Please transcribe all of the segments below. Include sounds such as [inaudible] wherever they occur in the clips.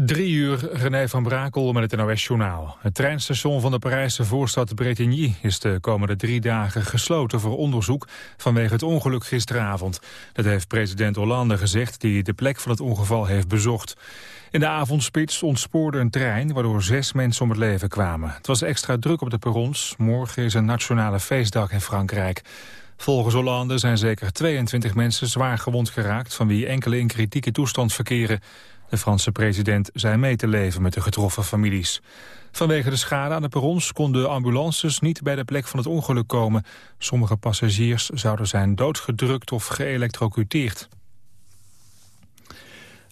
Drie uur, René van Brakel met het NOS-journaal. Het treinstation van de Parijse voorstad Bretigny is de komende drie dagen gesloten voor onderzoek vanwege het ongeluk gisteravond. Dat heeft president Hollande gezegd die de plek van het ongeval heeft bezocht. In de avondspits ontspoorde een trein waardoor zes mensen om het leven kwamen. Het was extra druk op de perrons. Morgen is een nationale feestdag in Frankrijk. Volgens Hollande zijn zeker 22 mensen zwaar gewond geraakt... van wie enkele in kritieke toestand verkeren. De Franse president zei mee te leven met de getroffen families. Vanwege de schade aan de perrons konden ambulances niet bij de plek van het ongeluk komen. Sommige passagiers zouden zijn doodgedrukt of geëlectrocuteerd.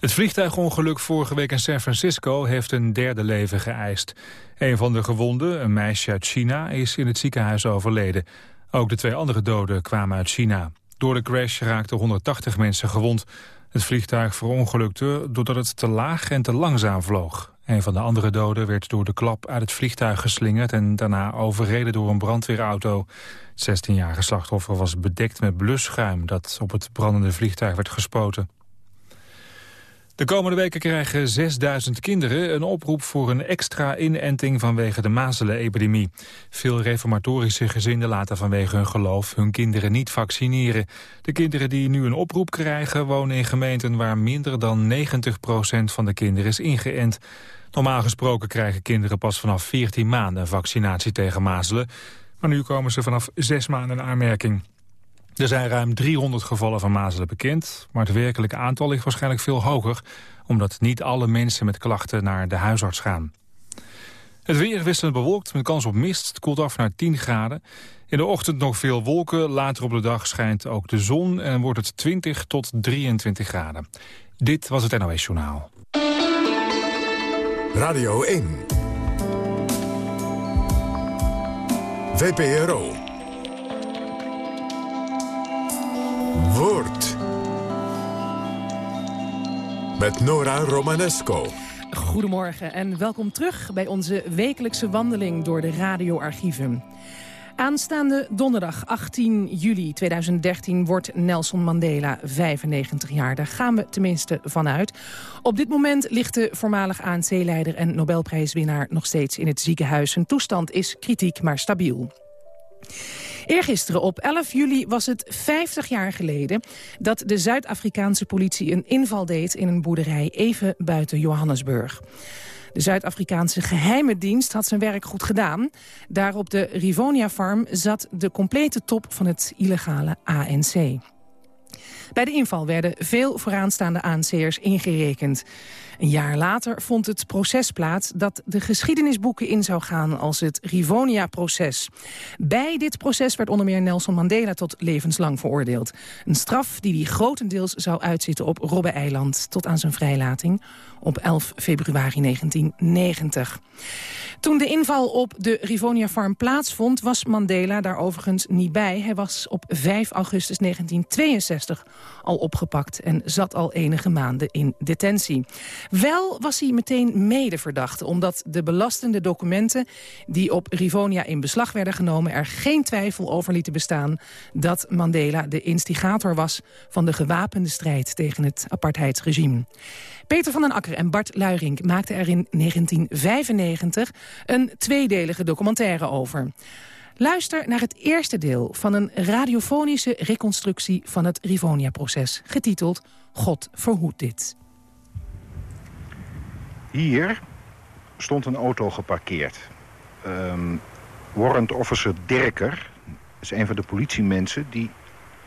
Het vliegtuigongeluk vorige week in San Francisco heeft een derde leven geëist. Een van de gewonden, een meisje uit China, is in het ziekenhuis overleden. Ook de twee andere doden kwamen uit China. Door de crash raakten 180 mensen gewond. Het vliegtuig verongelukte doordat het te laag en te langzaam vloog. Een van de andere doden werd door de klap uit het vliegtuig geslingerd... en daarna overreden door een brandweerauto. Het 16-jarige slachtoffer was bedekt met blusschuim... dat op het brandende vliegtuig werd gespoten. De komende weken krijgen 6000 kinderen een oproep voor een extra inenting vanwege de mazelenepidemie. Veel reformatorische gezinnen laten vanwege hun geloof hun kinderen niet vaccineren. De kinderen die nu een oproep krijgen wonen in gemeenten waar minder dan 90% van de kinderen is ingeënt. Normaal gesproken krijgen kinderen pas vanaf 14 maanden vaccinatie tegen mazelen. Maar nu komen ze vanaf 6 maanden in aanmerking. Er zijn ruim 300 gevallen van mazelen bekend, maar het werkelijke aantal ligt waarschijnlijk veel hoger, omdat niet alle mensen met klachten naar de huisarts gaan. Het weer wisselend bewolkt met kans op mist. Het koelt af naar 10 graden. In de ochtend nog veel wolken. Later op de dag schijnt ook de zon en wordt het 20 tot 23 graden. Dit was het NOS Journaal. Radio 1. VPRO. Woord. Met Nora Romanesco. Goedemorgen en welkom terug bij onze wekelijkse wandeling door de radioarchieven. Aanstaande donderdag 18 juli 2013 wordt Nelson Mandela 95 jaar. Daar gaan we tenminste vanuit. Op dit moment ligt de voormalig ANC-leider en Nobelprijswinnaar nog steeds in het ziekenhuis. Zijn toestand is kritiek, maar stabiel. Eergisteren op 11 juli was het 50 jaar geleden... dat de Zuid-Afrikaanse politie een inval deed in een boerderij even buiten Johannesburg. De Zuid-Afrikaanse geheime dienst had zijn werk goed gedaan. Daar op de Rivonia Farm zat de complete top van het illegale ANC. Bij de inval werden veel vooraanstaande ANC'ers ingerekend. Een jaar later vond het proces plaats dat de geschiedenisboeken in zou gaan als het Rivonia-proces. Bij dit proces werd onder meer Nelson Mandela tot levenslang veroordeeld. Een straf die hij grotendeels zou uitzitten op Robbe-eiland tot aan zijn vrijlating op 11 februari 1990. Toen de inval op de Rivonia Farm plaatsvond, was Mandela daar overigens niet bij. Hij was op 5 augustus 1962 al opgepakt en zat al enige maanden in detentie. Wel was hij meteen medeverdachte, omdat de belastende documenten... die op Rivonia in beslag werden genomen... er geen twijfel over lieten bestaan dat Mandela de instigator was... van de gewapende strijd tegen het apartheidsregime. Peter van den Akker en Bart Luiring maakten er in 1995 een tweedelige documentaire over. Luister naar het eerste deel van een radiofonische reconstructie van het Rivonia-proces, getiteld God verhoed dit. Hier stond een auto geparkeerd. Um, warrant officer Dirker, is een van de politiemensen... die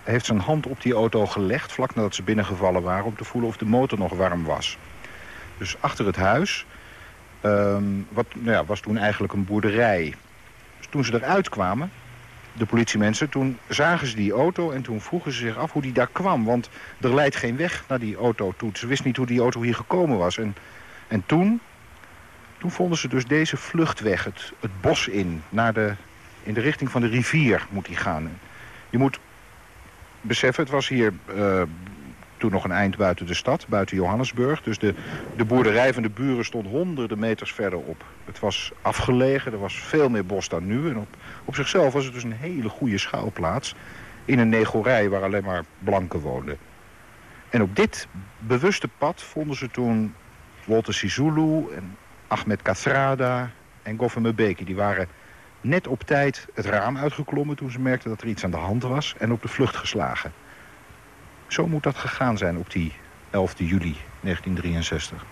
heeft zijn hand op die auto gelegd vlak nadat ze binnengevallen waren... om te voelen of de motor nog warm was. Dus achter het huis um, wat, nou ja, was toen eigenlijk een boerderij. Dus toen ze eruit kwamen, de politiemensen, toen zagen ze die auto... en toen vroegen ze zich af hoe die daar kwam. Want er leidt geen weg naar die auto toe. Ze wisten niet hoe die auto hier gekomen was. En, en toen, toen vonden ze dus deze vluchtweg, het, het bos in... Naar de, in de richting van de rivier moet die gaan. Je moet beseffen, het was hier uh, toen nog een eind buiten de stad, buiten Johannesburg. Dus de, de boerderij van de buren stond honderden meters verderop. Het was afgelegen, er was veel meer bos dan nu. En op, op zichzelf was het dus een hele goede schouwplaats... in een negorij waar alleen maar blanken woonden. En op dit bewuste pad vonden ze toen Walter Sisulu en Ahmed Kathrada en Goffin Mbeki. Die waren net op tijd het raam uitgeklommen toen ze merkten dat er iets aan de hand was... en op de vlucht geslagen. Zo moet dat gegaan zijn op die 11 juli 1963.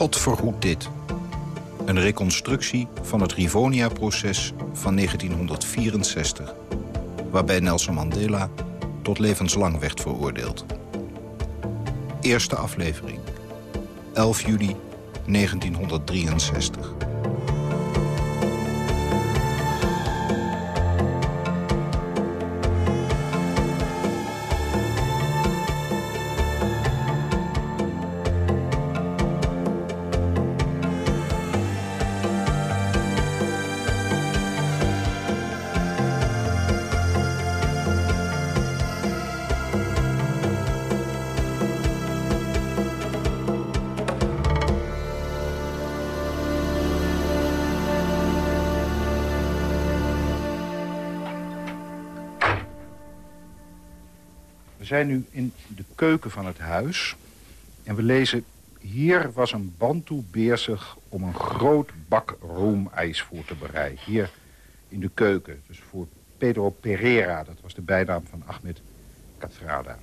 God verhoedt dit. Een reconstructie van het Rivonia-proces van 1964... waarbij Nelson Mandela tot levenslang werd veroordeeld. Eerste aflevering. 11 juli 1963. Keuken van het huis. En we lezen... Hier was een bantu bezig om een groot bak roomijs voor te bereiden. Hier in de keuken. Dus voor Pedro Pereira. Dat was de bijnaam van Ahmed Kathrada.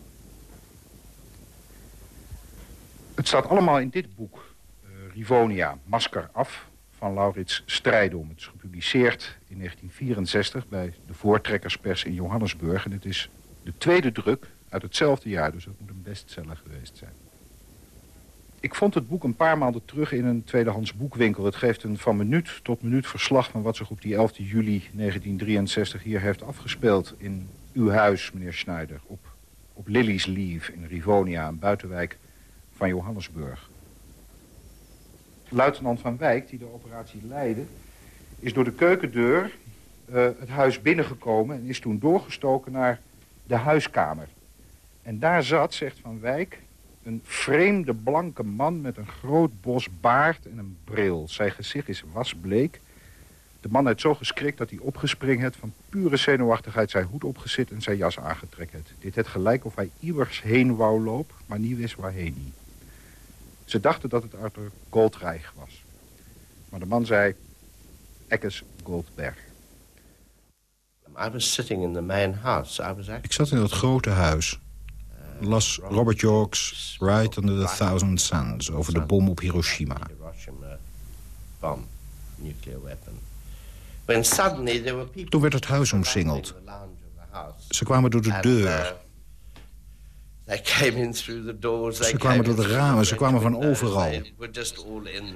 Het staat allemaal in dit boek. Uh, Rivonia, Masker af van Laurits Strijdom. Het is gepubliceerd in 1964 bij de voortrekkerspers in Johannesburg. En het is de tweede druk uit hetzelfde jaar, dus dat moet een bestseller geweest zijn. Ik vond het boek een paar maanden terug in een tweedehands boekwinkel. Het geeft een van minuut tot minuut verslag van wat zich op die 11 juli 1963 hier heeft afgespeeld in uw huis, meneer Schneider, op, op Lily's Leave in Rivonia, een buitenwijk van Johannesburg. Luitenant van Wijk, die de operatie leidde, is door de keukendeur uh, het huis binnengekomen en is toen doorgestoken naar de huiskamer. En daar zat, zegt Van Wijk, een vreemde blanke man met een groot bos baard en een bril. Zijn gezicht is wasbleek. De man heeft zo geschrikt dat hij opgespring heeft van pure zenuwachtigheid zijn hoed opgezet en zijn jas aangetrokken heeft. Dit het gelijk of hij iewers heen wou lopen, maar niet wist waarheen niet. Ze dachten dat het Arthur Goldreich was. Maar de man zei, Eckes Goldberg. I was sitting in the main house. I was Ik zat in het grote huis las Robert York's Ride Under the Thousand Suns... over de bom op Hiroshima. Toen werd het huis omsingeld. Ze kwamen door de deur. Ze kwamen door de ramen, ze kwamen van overal.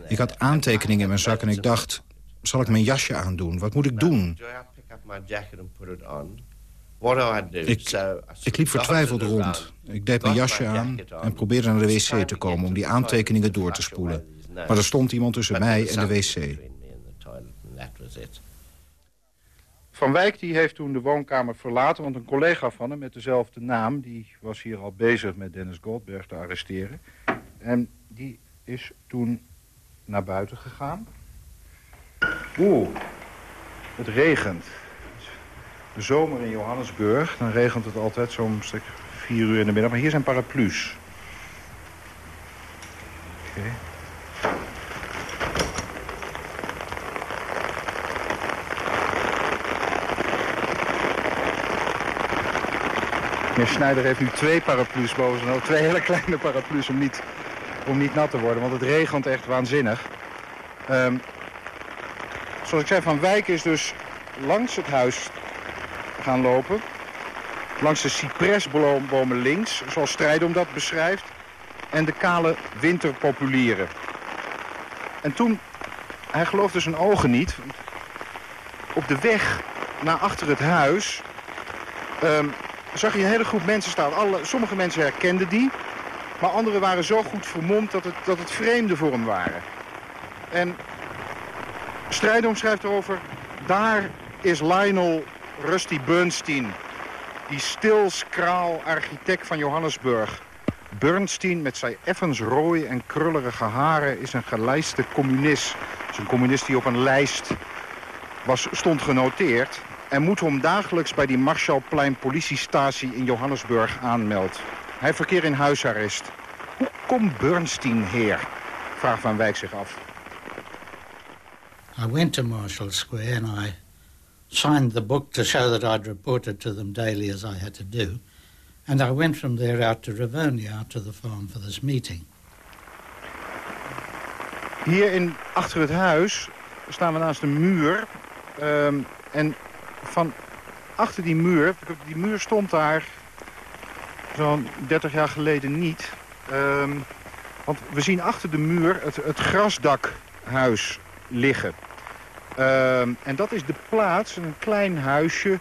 Ik had aantekeningen in mijn zak en ik dacht... zal ik mijn jasje aandoen? Wat moet ik doen? Ik, ik liep vertwijfeld rond. Ik deed mijn jasje aan en probeerde naar de wc te komen... om die aantekeningen door te spoelen. Maar er stond iemand tussen mij en de wc. Van Wijk die heeft toen de woonkamer verlaten... want een collega van hem met dezelfde naam... die was hier al bezig met Dennis Goldberg te arresteren. En die is toen naar buiten gegaan. Oeh, het regent de zomer in Johannesburg, dan regent het altijd zo'n stuk vier uur in de middag. Maar hier zijn paraplu's. Oké. Okay. Meneer Schneider heeft nu twee paraplu's boven zijn hoofd. Twee hele kleine paraplu's om niet, om niet nat te worden. Want het regent echt waanzinnig. Um, zoals ik zei, Van Wijk is dus langs het huis gaan lopen. Langs de cipresbomen links, zoals Strijdom dat beschrijft. En de kale winterpopulieren. En toen, hij geloofde zijn ogen niet. Op de weg naar achter het huis... Um, zag je een hele groep mensen staan. Alle, sommige mensen herkenden die. Maar anderen waren zo goed vermomd dat het, dat het vreemden voor hem waren. En Strijdom schrijft erover... Daar is Lionel Rusty Bernstein. Die stilskraal architect van Johannesburg. Bernstein met zijn effens rooie en krullerige haren is een gelijste communist. is een communist die op een lijst was, stond genoteerd. En moet hem dagelijks bij die Marshallplein politiestatie in Johannesburg aanmeldt. Hij verkeert in huisarrest. Hoe komt Bernstein heer? Vraagt Van Wijk zich af. I went to Marshall Square and I signed the book to show that I'd reported to them daily as I had to do. And I went from there out to Rivonia, out to the farm for this meeting. Hier in, achter het huis staan we naast een muur. Um, en van achter die muur, die muur stond daar zo'n 30 jaar geleden niet. Um, want we zien achter de muur het, het grasdakhuis liggen. Uh, en dat is de plaats, een klein huisje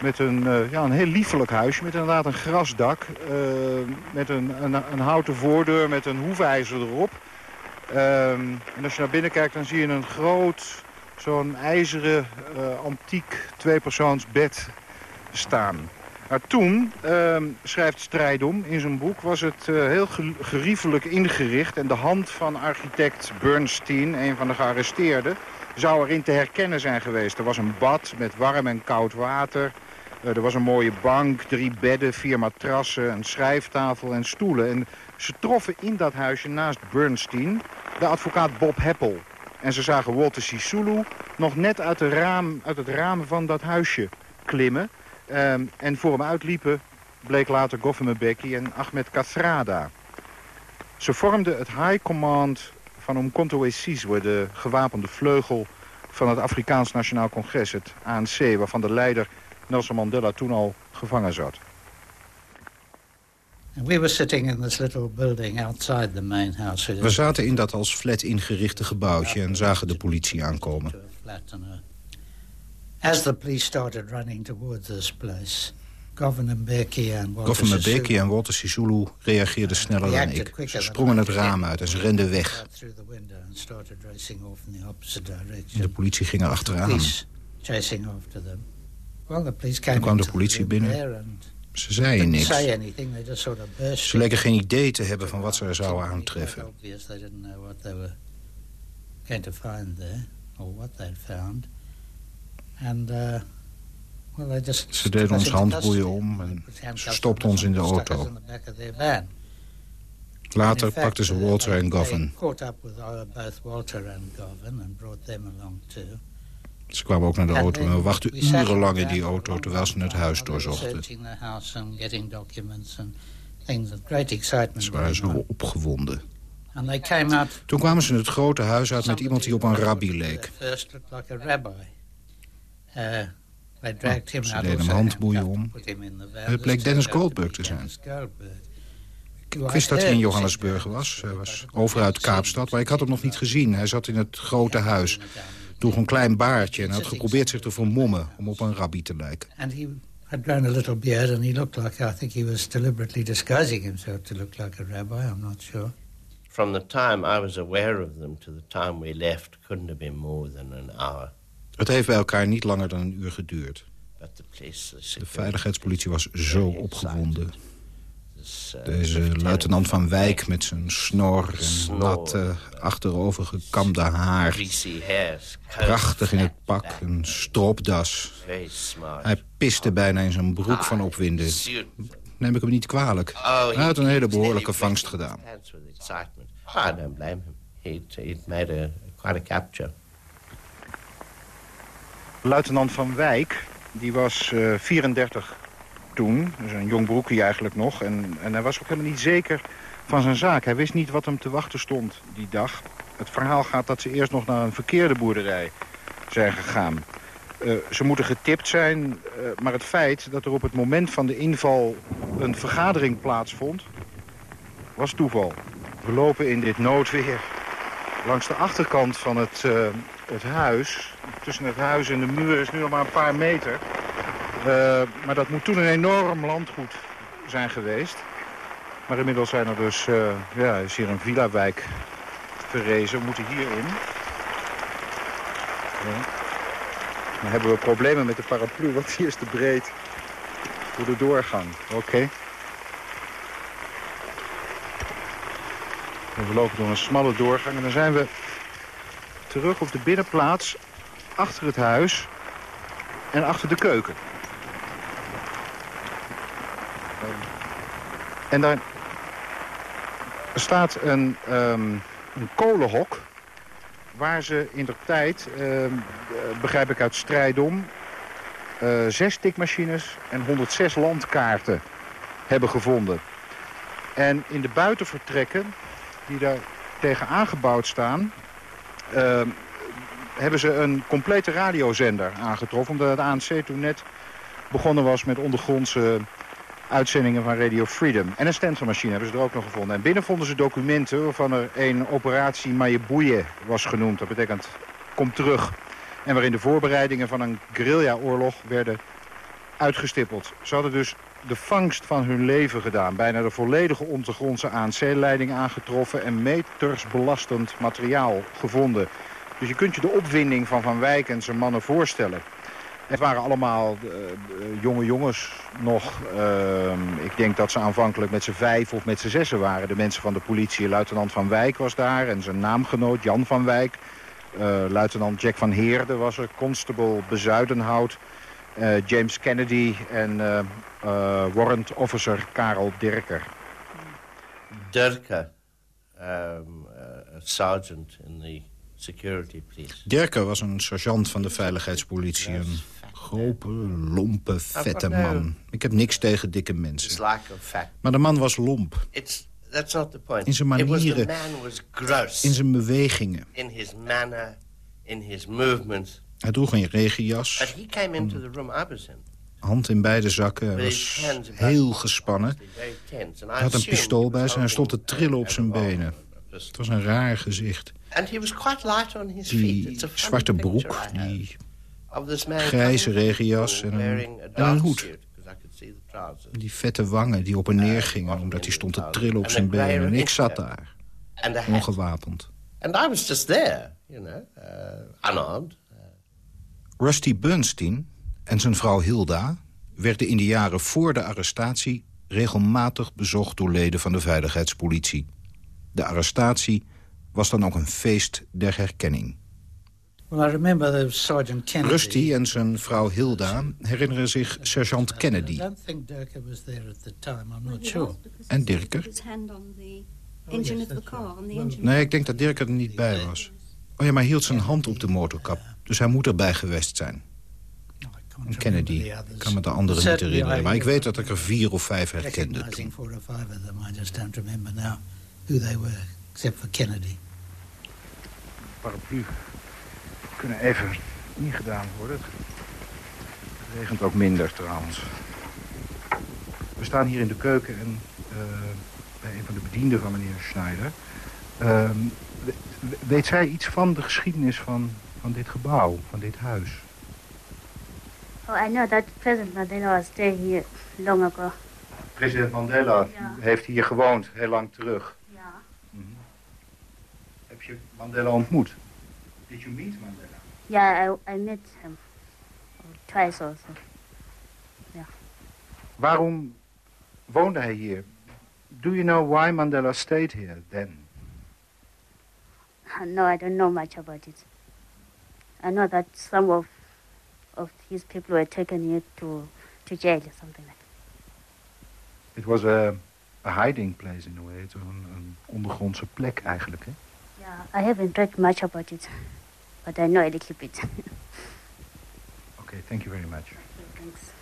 met een, uh, ja, een heel liefelijk huisje met inderdaad een grasdak. Uh, met een, een, een, houten voordeur met een hoefijzer erop. Uh, en als je naar binnen kijkt dan zie je een groot, zo'n ijzeren, uh, antiek tweepersoonsbed staan. Maar toen, ehm, schrijft Strijdom in zijn boek, was het heel geriefelijk ingericht. En de hand van architect Bernstein, een van de gearresteerden zou erin te herkennen zijn geweest. Er was een bad met warm en koud water. Uh, er was een mooie bank, drie bedden, vier matrassen, een schrijftafel en stoelen. En ze troffen in dat huisje naast Bernstein de advocaat Bob Heppel. En ze zagen Walter Sisulu nog net uit, raam, uit het raam van dat huisje klimmen. Um, en voor hem uitliepen bleek later Goffin Mbeki en Ahmed Kathrada. Ze vormden het High Command van Umkhonto we Sizwe, de gewapende vleugel van het Afrikaans Nationaal Congres, het ANC, waarvan de leider Nelson Mandela toen al gevangen zat. We were sitting in this little building outside the main house. We zaten in dat als flat ingerichte gebouwtje en zagen de politie aankomen. As the police started running towards this place, Governor Mbeki en Walter Sisulu reageerden sneller dan ik. Ze sprongen het raam uit en ze renden weg. De politie ging er achteraan. Toen kwam de politie binnen. Ze zeiden niks. Ze leken geen idee te hebben van wat ze er zouden aantreffen. And uh, ze deden ons handboeien om en ze stopten ons in de auto. Later pakten ze Walter en Govan. Ze kwamen ook naar de auto en we wachten urenlang in die auto terwijl ze het huis doorzochten. Ze waren zo opgewonden. Toen kwamen ze in het grote huis uit met iemand die op een rabbi leek. Ze deden hem handboeien om. Het bleek Dennis Goldberg te zijn. Ik wist dat hij in Johannesburg was. Hij was over uit Kaapstad, maar ik had hem nog niet gezien. Hij zat in het grote huis. Droeg een klein baardje en had geprobeerd zich te vermommen... om op een rabbi te lijken. And he had grown a little beard and he looked like... I think he was deliberately disguising himself to look like a rabbi. I'm not sure. From the time I was aware of them to the time we left... couldn't have been more than an hour. Het heeft bij elkaar niet langer dan een uur geduurd. De veiligheidspolitie was zo opgewonden. Deze luitenant van Wijk met zijn snor en natte, achterovergekamde haar. Prachtig in het pak, een stropdas. Hij piste bijna in zijn broek van opwinden. Neem ik hem niet kwalijk. Hij had een hele behoorlijke vangst gedaan. I don't blame. He'd made quite a capture. Luitenant van Wijk, die was uh, eh, 34 toen. Dus een jong broekje eigenlijk nog. En, en hij was ook helemaal niet zeker van zijn zaak. Hij wist niet wat hem te wachten stond die dag. Het verhaal gaat dat ze eerst nog naar een verkeerde boerderij zijn gegaan. Uh, ze moeten getipt zijn, uh, maar het feit dat er op het moment van de inval een vergadering plaatsvond, was toeval. We lopen in dit noodweer langs de achterkant van het, het huis. Tussen het huis en de muur is nu nog maar een paar meter. Uh, maar dat moet toen een enorm landgoed zijn geweest. Maar inmiddels zijn er dus, uh, ja, is hier een villa-wijk verrezen. We moeten hierin. Ja. Dan hebben we problemen met de paraplu, want die is te breed voor de doorgang. Oké. We lopen door een smalle doorgang en dan zijn we terug op de binnenplaats achter het huis en achter de keuken. En daar staat een, um, een kolenhok waar ze in de tijd, ehm, begrijp ik uit strijdom, uh, zes tikmachines en 106 landkaarten hebben gevonden. En in de buitenvertrekken die daar tegen aangebouwd staan... Uh, hebben ze een complete radiozender aangetroffen. Omdat het ANC toen net begonnen was met ondergrondse uitzendingen van Radio Freedom. En een stencilmachine hebben ze er ook nog gevonden. En binnen vonden ze documenten waarvan er een operatie Mayeboeye was genoemd. Dat betekent kom terug. En waarin de voorbereidingen van een guerrilla-oorlog werden uitgestippeld. Ze hadden dus de vangst van hun leven gedaan. Bijna de volledige ondergrondse ANC-leiding aangetroffen... en metersbelastend materiaal gevonden. Dus je kunt je de opwinding van Van Wijk en zijn mannen voorstellen. Het waren allemaal uh, jonge jongens nog. Uh, ik denk dat ze aanvankelijk met z'n vijf of met z'n zessen waren. De mensen van de politie. Luitenant Van Wijk was daar en zijn naamgenoot Jan Van Wijk. Uh, luitenant Jack van Heerde was er. Constable Bezuidenhout. Uh, James Kennedy en uh, uh, warrant officer Karel Dirker. Dirker, um, sergeant in the security police. Dirker was een sergeant van de veiligheidspolitie. Een grote, lompe, vette man. Ik heb niks tegen dikke mensen. Maar de man was lomp. That's not the point. In zijn manieren, in zijn bewegingen. In his manner, in his movements. Hij droeg een regenjas. Hand in beide zakken. Hij was heel gespannen. Hij had een pistool bij zich en hij stond te trillen op zijn benen. Het was een raar gezicht. Die zwarte broek, die grijze regenjas en een, en een hoed. Die vette wangen die op en neer gingen omdat hij stond te trillen op zijn benen. En ik zat daar, ongewapend. And I was just there, you know, uh, unarmed. Rusty Bernstein en zijn vrouw Hilda werden in de jaren voor de arrestatie regelmatig bezocht door leden van de veiligheidspolitie. De arrestatie was dan ook een feest der herkenning. Well, I remember Sergeant Kennedy. Rusty en zijn vrouw Hilda herinneren zich sergeant Kennedy. En Dirker? Nee, ik denk dat Dirker er niet bij was. Oh ja, maar hield zijn hand op de motorkap. Dus hij moet erbij geweest zijn. En Kennedy, ik kan me de anderen niet herinneren. Maar ik weet dat ik er vier of vijf herkende toen. Paraplu kunnen even ingedaan worden. Het regent ook minder trouwens. We staan hier in de keuken en uh, bij een van de bedienden van meneer Schneider. Uh, weet zij iets van de geschiedenis van, van dit gebouw, van dit huis? Oh, I know that President Mandela was there here long ago. President Mandela ja. heeft hier gewoond, heel lang terug. Ja. Mm -hmm. Heb je Mandela ontmoet? Did you meet Mandela? Ja, yeah, I, I met him twice also. Ja. Waarom woonde hij hier? Do you know why Mandela stayed here then? No, I don't know much about it. I know that some of of his people were taken here to to jail or something like that. It was a, a hiding place in a way. Het was een, een ondergrondse plek eigenlijk, hè? Yeah, I haven't read much about it, but I know a little bit. [laughs] okay, thank you very much. Thanks.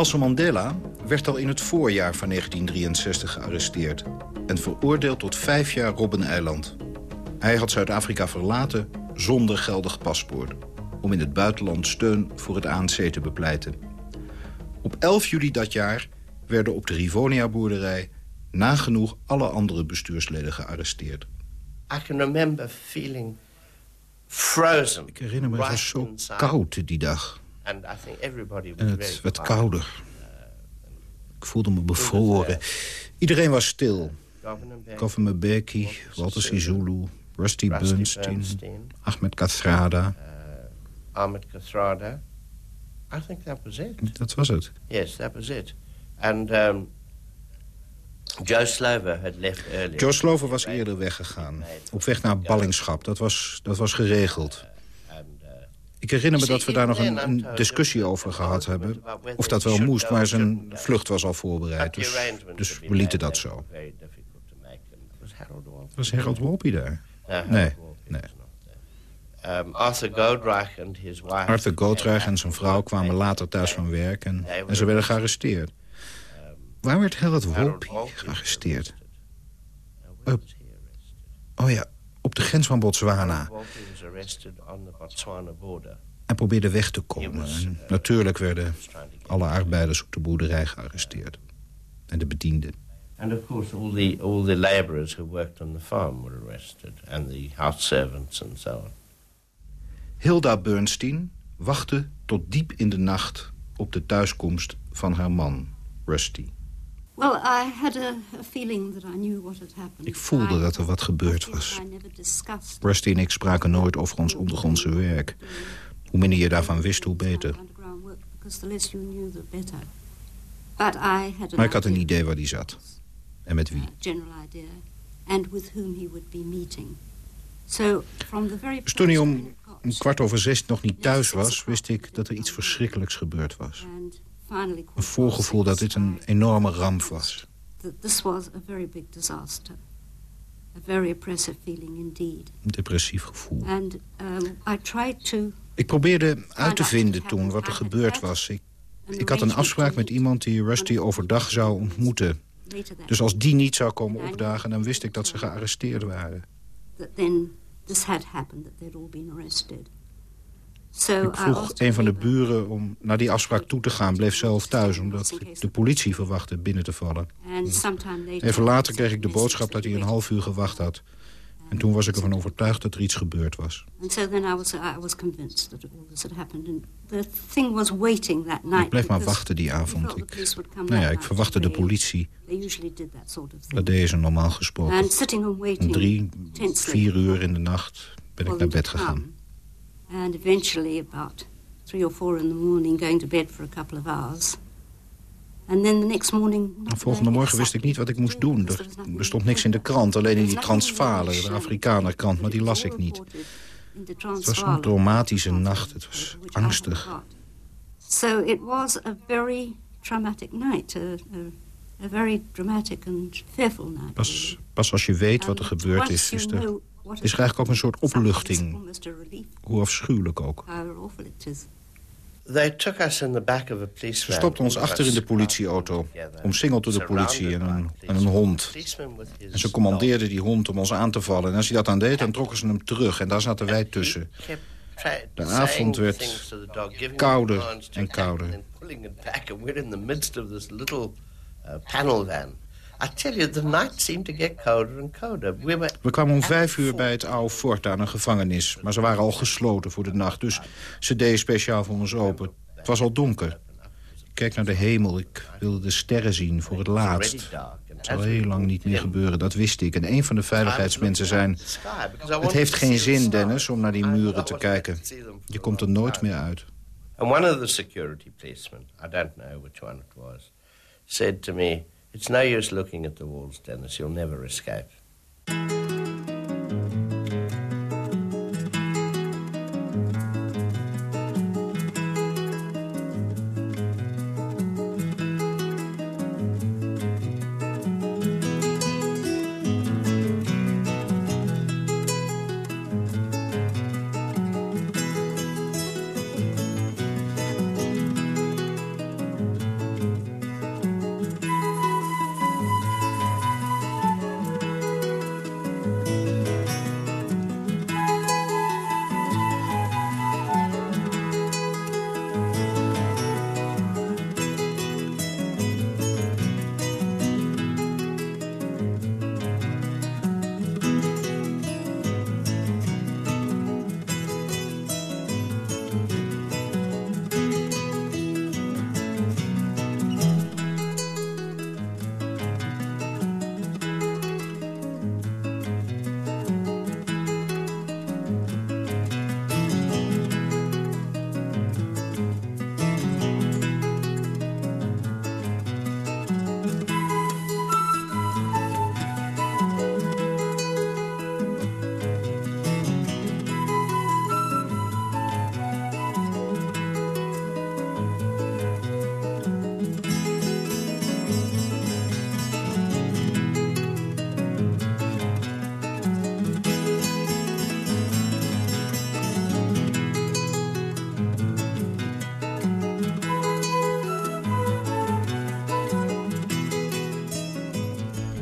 Nelson Mandela werd al in het voorjaar van 1963 gearresteerd... en veroordeeld tot vijf jaar Robben-eiland. Hij had Zuid-Afrika verlaten zonder geldig paspoort... om in het buitenland steun voor het ANC te bepleiten. Op 11 juli dat jaar werden op de Rivonia-boerderij... nagenoeg alle andere bestuursleden gearresteerd. I can remember feeling frozen. Ik herinner me, het was zo koud die dag. And I think everybody En het werd kouder. Ik voelde me bevroren. Iedereen was stil. Governor Mbeki, Walter Sisulu, Rusty Bernstein, Ahmed Kathrada. Ahmed Kathrada. I think that was it. Dat was het. Yes, that was it. And um, Joe Slover had left earlier. Joe Slover was eerder weggegaan. Op weg naar ballingschap. Dat was, dat was geregeld. Ik herinner me dat we daar nog een, een, discussie over gehad hebben. Of dat wel moest, maar zijn vlucht was al voorbereid. Dus, dus we lieten dat zo. Was Harold Wolpe daar? Nee, nee. Um, Arthur Goldreich en zijn vrouw kwamen later thuis van werk en, en ze werden gearresteerd. Waar werd Harold Wolpe gearresteerd? Uh, oh ja, op de grens van Botswana. Hij probeerde weg te komen. En natuurlijk werden alle arbeiders op de boerderij gearresteerd. En de bedienden. And of course all the, all the laborers who worked on the farm were arrested. And the house servants and so on. Hilda Bernstein wachtte tot diep in de nacht op de thuiskomst van haar man, Rusty. Well, I had a, a feeling that I knew what had happened. Ik voelde dat er wat gebeurd was. Rusty en ik spraken nooit over ons ondergrondse werk. Hoe minder je daarvan wist, hoe beter. Maar ik had een idee waar hij zat. En met wie. Dus toen hij om een kwart over zes nog niet thuis was... wist ik dat er iets verschrikkelijks gebeurd was. Een voorgevoel dat dit een enorme ramp was. This was a very big disaster. A very oppressive feeling indeed. Een depressief gevoel. Um, ik probeerde uit te vinden toen wat er gebeurd was. Ik, ik had een afspraak met iemand die Rusty overdag zou ontmoeten. Dus als die niet zou komen opdagen, dan wist ik dat ze gearresteerd waren. Then this had happened, that they'd all been arrested. Ik vroeg een van de buren om naar die afspraak toe te gaan. Bleef zelf thuis, omdat ik de politie verwachtte binnen te vallen. Even later kreeg ik de boodschap dat hij een half uur gewacht had. En toen was ik ervan overtuigd dat er iets gebeurd was. Ik bleef maar wachten die avond. Ik, nou ja, ik verwachtte de politie. Dat deden ze normaal gesproken. Om drie, vier uur in de nacht ben ik naar bed gegaan. And eventually about three or four in the morning going to bed for a couple of hours. And then the next morning... De volgende morgen wist ik niet wat ik moest doen. Er, er stond niks in de krant, alleen in die Transvalen, de Afrikanerkrant, maar die las ik niet. Het was een traumatische nacht, het was angstig. So it was a very traumatic night, a, a, very dramatic and fearful night. Pas, pas als je weet wat er gebeurd is, is is er eigenlijk ook een soort opluchting. Hoe afschuwelijk ook. Ze stopten ons achter in de politieauto, omsingeld door de politie en een, en een hond. En ze commandeerden die hond om ons aan te vallen. En als hij dat aan deed, dan trokken ze hem terug. En daar zaten wij tussen. De avond werd kouder en kouder. I tell you, the night seemed to get colder and colder. We, were... we kwamen om vijf uur bij het oude fort aan een gevangenis. Maar ze waren al gesloten voor de nacht. Dus ze deden speciaal voor ons open. Het was al donker. Ik keek naar de hemel. Ik wilde de sterren zien voor het laatst. Het zal heel lang niet meer gebeuren, dat wist ik. En een van de veiligheidsmensen zei... Het heeft geen zin, Dennis, om naar die muren te kijken. Je komt er nooit meer uit. And one of the security policemen, I don't know which one it was, said to me... It's no use looking at the walls, Dennis. You'll never escape.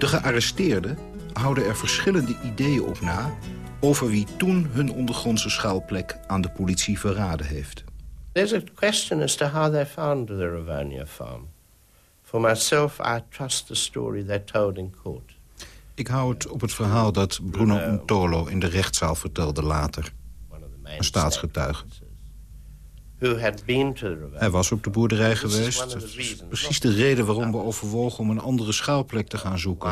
Gearresteerden houden er verschillende ideeën op na... over wie toen hun ondergrondse schuilplek aan de politie verraden heeft. There's a question as to how they found the Ravonia farm. For myself, I trust the story they told in court. Ik hou het op het verhaal dat Bruno Untolo in de rechtszaal vertelde later. Een staatsgetuige. Hij was op de boerderij geweest. Dat is precies de reden waarom we overwogen om een andere schuilplek te gaan zoeken.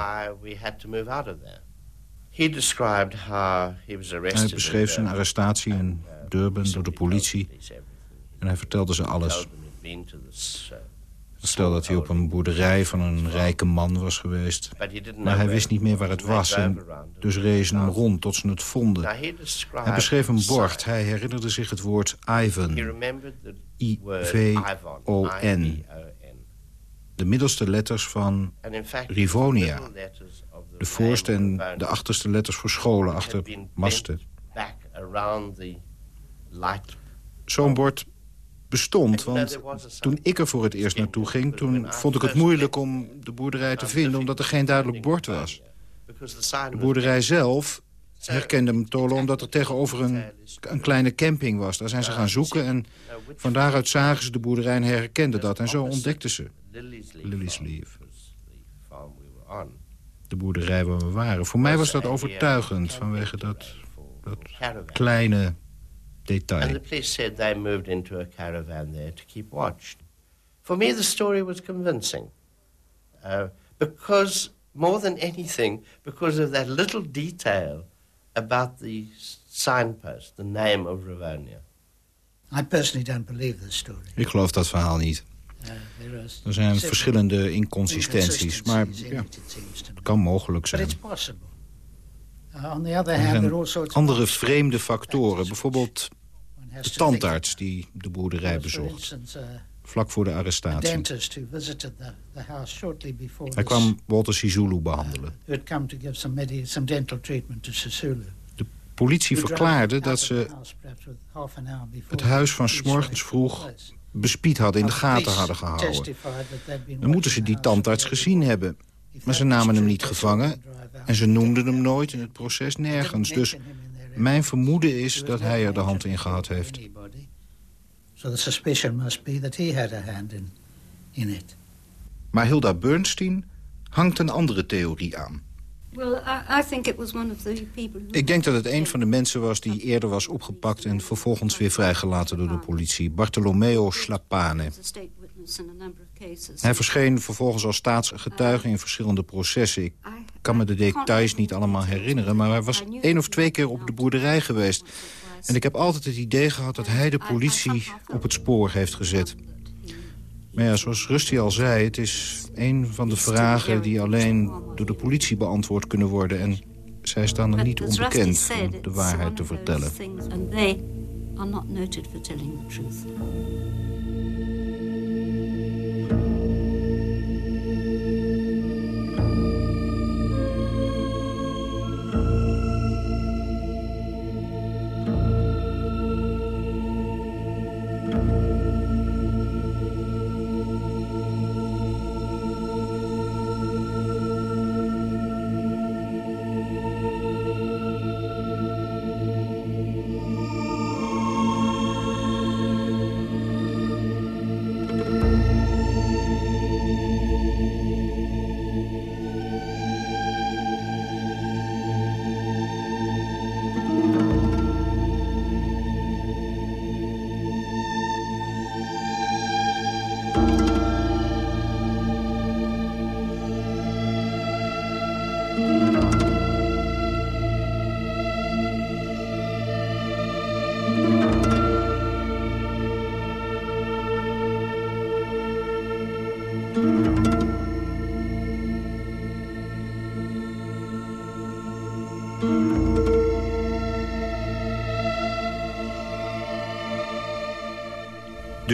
Hij beschreef zijn arrestatie in Durban door de politie. En hij vertelde ze alles. Stel dat hij op een boerderij van een rijke man was geweest. Maar hij wist niet meer waar het was. En dus rezen hem rond tot ze het vonden. Hij beschreef een bord. Hij herinnerde zich het woord Ivan. I-V-O-N. De middelste letters van Rivonia. De voorste en de achterste letters voor scholen achter masten. Zo'n bord bestond. Want toen ik er voor het eerst naartoe ging... toen vond ik het moeilijk om de boerderij te vinden... omdat er geen duidelijk bord was. De boerderij zelf herkende Mtolo omdat er tegenover een, een kleine camping was. Daar zijn ze gaan zoeken en van daaruit zagen ze de boerderij en herkenden dat. En zo ontdekten ze Lily's Leaf. De boerderij waar we waren. Voor mij was dat overtuigend vanwege dat, dat kleine detail. And the police said they moved into a caravan there to keep watch. For me, the story was convincing. Uh, because, more than anything, because of that little detail about the signpost, the name of Ravonia. I personally don't believe this story. Ik geloof dat verhaal niet. Er zijn verschillende inconsistenties, maar ja, het kan mogelijk zijn. Uh, er zijn andere vreemde factoren. Bijvoorbeeld de tandarts die de boerderij bezocht. Uh, vlak voor de arrestatie. Hij kwam Walter Sisulu behandelen. Uh, de politie verklaarde dat ze het huis van s'morgens vroeg bespied hadden, in de gaten hadden gehouden. Dan moeten ze die tandarts gezien hebben. Maar ze namen hem niet gevangen en ze noemden hem nooit in het proces nergens. Dus mijn vermoeden is dat hij er de hand in gehad heeft. So the suspicion must be that he had a hand in, in it. Maar Hilda Bernstein hangt een andere theorie aan. Well, I, think it was one of the people Ik denk dat het een van de mensen was die eerder was opgepakt... en vervolgens weer vrijgelaten door de politie. Bartolomeo Schlapane. Hij verscheen vervolgens als staatsgetuige in verschillende processen. Ik kan me de details niet allemaal herinneren... maar hij was één of twee keer op de boerderij geweest. En ik heb altijd het idee gehad dat hij de politie op het spoor heeft gezet. Maar ja, zoals Rusty al zei, het is een van de vragen... die alleen door de politie beantwoord kunnen worden. En zij staan er niet onbekend om de waarheid te vertellen. Are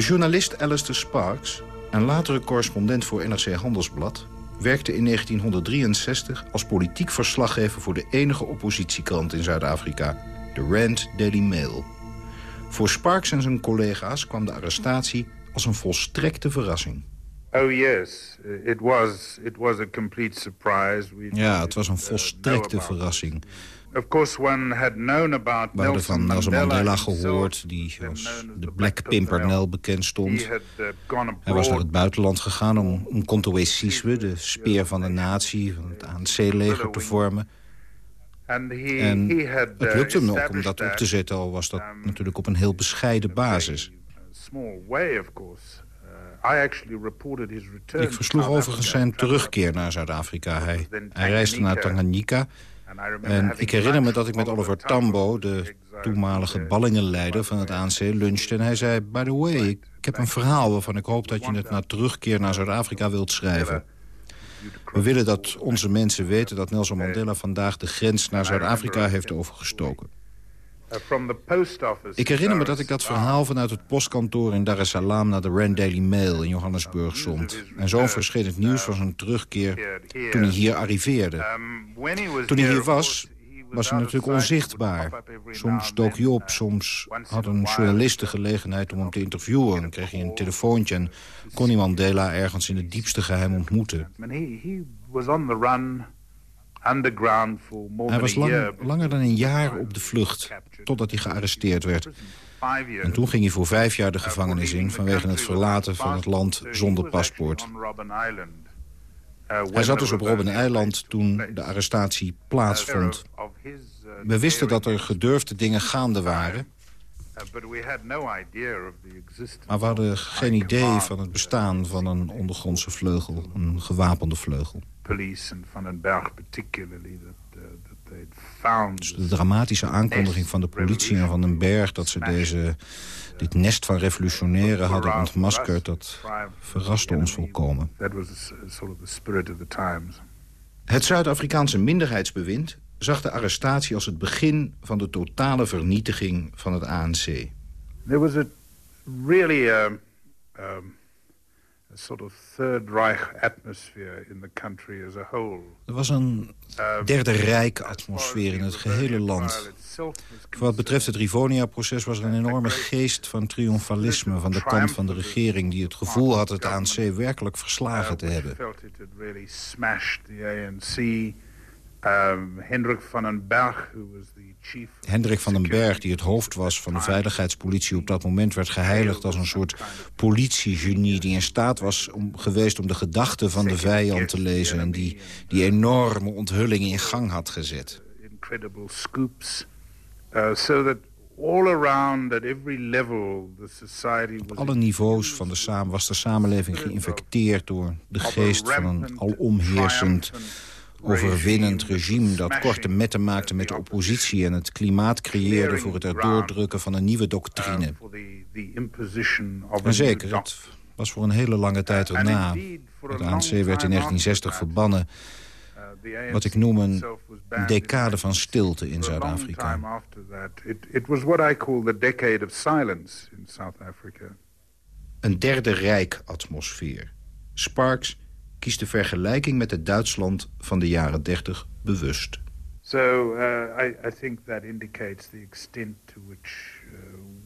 journalist Alistair Sparks, en latere correspondent voor NRC Handelsblad... werkte in 1963 als politiek verslaggever... voor de enige oppositiekrant in Zuid-Afrika, de Rand Daily Mail. Voor Sparks en zijn collega's kwam de arrestatie als een volstrekte verrassing. Oh yes, it was, it was a complete surprise. We ja, het was een volstrekte verrassing. Of course one had known about We hadden van Nelson Mandela gehoord, die als de Black Pimpernel bekend stond. Uh, Hij was naar het buitenland gegaan om, om Contoé Siswe, de speer van de natie, van het ANC-leger, te vormen. En het lukte hem nog om dat op te zetten, al was dat um, natuurlijk op een heel bescheiden basis. Ik versloeg overigens zijn terugkeer naar Zuid-Afrika. Hij, hij reisde naar Tanganyika. En ik herinner me dat ik met Oliver Tambo, de toenmalige ballingenleider van het ANC, lunchte. En hij zei, by the way, ik, heb een verhaal waarvan ik hoop dat je het na terugkeer naar Zuid-Afrika wilt schrijven. We willen dat onze mensen weten dat Nelson Mandela vandaag de grens naar Zuid-Afrika heeft overgestoken. Ik herinner me dat ik dat verhaal vanuit het postkantoor in Dar es Salaam... naar de Rand Daily Mail in Johannesburg zond. En zo verscheen het nieuws van zijn terugkeer toen hij hier arriveerde. Toen hij hier was, was hij natuurlijk onzichtbaar. Soms dook hij op, soms had een journalist de gelegenheid om hem te interviewen. Dan kreeg hij een telefoontje en kon hij Mandela ergens in het diepste geheim ontmoeten. Hij was lang, langer dan een jaar op de vlucht, totdat hij gearresteerd werd. En toen ging hij voor vijf jaar de gevangenis in... vanwege het verlaten van het land zonder paspoort. Hij zat dus op Robben-eiland toen de arrestatie plaatsvond. We wisten dat er gedurfde dingen gaande waren... Maar we hadden geen idee van het bestaan van een ondergrondse vleugel, een gewapende vleugel. Dus de dramatische aankondiging van de politie en van den Berg... dat ze deze, dit nest van revolutionairen hadden ontmaskerd... dat verraste ons volkomen. Het Zuid-Afrikaanse minderheidsbewind zag de arrestatie als het begin van de totale vernietiging van het ANC. There was a really um, um, a sort of Third Reich atmosphere in the country as a whole. Er was een um, derde rijke atmosfeer in het gehele land. Voor wat betreft het Rivonia-proces was er een enorme geest van triomfalisme van de kant van de regering die het gevoel had het ANC werkelijk verslagen te hebben. Um, Hendrik van den Berg, who was the chief Hendrik van den Berg, die het hoofd was van de veiligheidspolitie... op dat moment werd geheiligd als een soort politiegenie... die in staat was om, geweest om de gedachten van de vijand te lezen... en die, die enorme onthullingen in gang had gezet. Incredible scoops. Uh, so that all around at every level the society was Op alle niveaus van de samen was de samenleving geïnfecteerd door de geest van een alomheersend overwinnend regime dat korte metten maakte met de oppositie... en het klimaat creëerde voor het erdoordrukken van een nieuwe doctrine. En zeker, het was voor een hele lange tijd erna. Het ANC werd in 1960 verbannen. Wat ik noem een decade van stilte in Zuid-Afrika. Een derde rijk atmosfeer. Sparks kiest de vergelijking met het Duitsland van de jaren 30 bewust. So uh, I, I think that indicates the extent to which uh,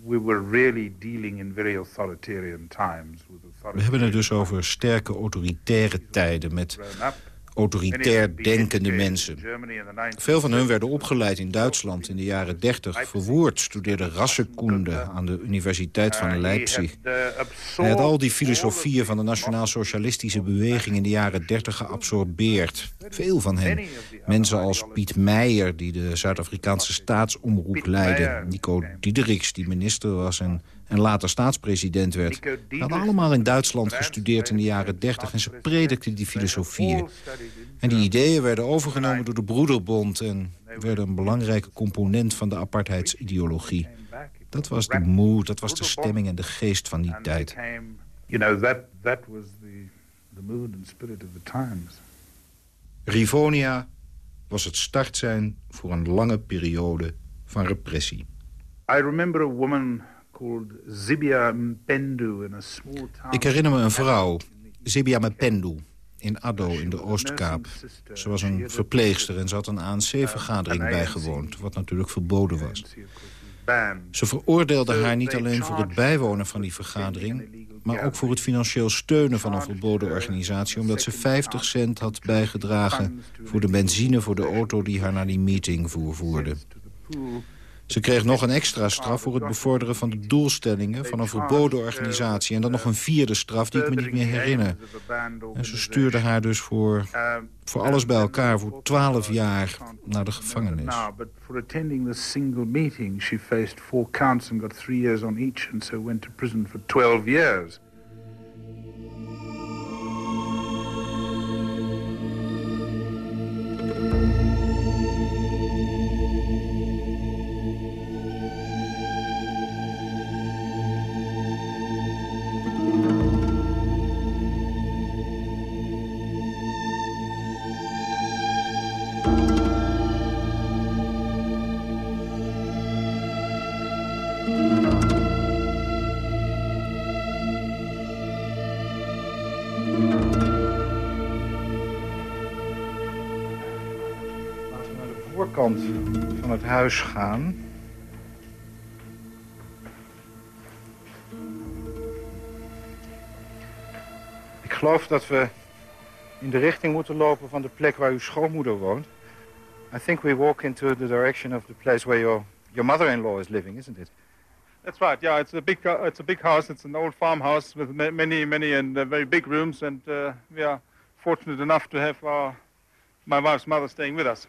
we were really dealing in very authoritarian times. We hebben het dus over sterke autoritaire tijden met autoritair denkende mensen. Veel van hun werden opgeleid in Duitsland in de jaren 30. Verwoerd studeerde rassenkunde aan de Universiteit van Leipzig. Hij had al die filosofieën van de nationaal-socialistische beweging in de jaren 30 geabsorbeerd. Veel van hen. Mensen als Piet Meijer, die de Zuid-Afrikaanse staatsomroep leidde. Nico Diederichs, die minister was en en later staatspresident werd... hadden allemaal in Duitsland gestudeerd in de jaren 30... en ze predikten die filosofieën. En die ideeën werden overgenomen door de Broederbond... en werden een belangrijke component van de apartheidsideologie. Dat was de moed, dat was de stemming en de geest van die tijd. Rivonia was het startsein voor een lange periode van repressie. I remember a woman ik herinner me een vrouw, Zibia Mpendu, in Addo in de Oostkaap. Ze was een verpleegster en ze had een ANC-vergadering bijgewoond, wat natuurlijk verboden was. Ze veroordeelden haar niet alleen voor het bijwonen van die vergadering... maar ook voor het financieel steunen van een verboden organisatie... omdat ze 50 cent had bijgedragen voor de benzine voor de auto... die haar naar die meeting voervoerde. Ze kreeg nog een extra straf voor het bevorderen van de doelstellingen van een verboden organisatie. En dan nog een vierde straf die ik me niet meer herinner. En ze stuurde haar dus voor, voor alles bij elkaar voor twaalf jaar naar de gevangenis. 12 years. Van het huis gaan. Ik geloof dat we in de richting moeten lopen van de plek waar uw schoonmoeder woont. I think we walk into the direction of the place where your, your mother-in-law is living, isn't it? That's right. Yeah, it's a big uh, it's a big house. It's an old farmhouse with many many and uh, very big rooms, and uh, we are fortunate enough to have our, my wife's mother staying with us,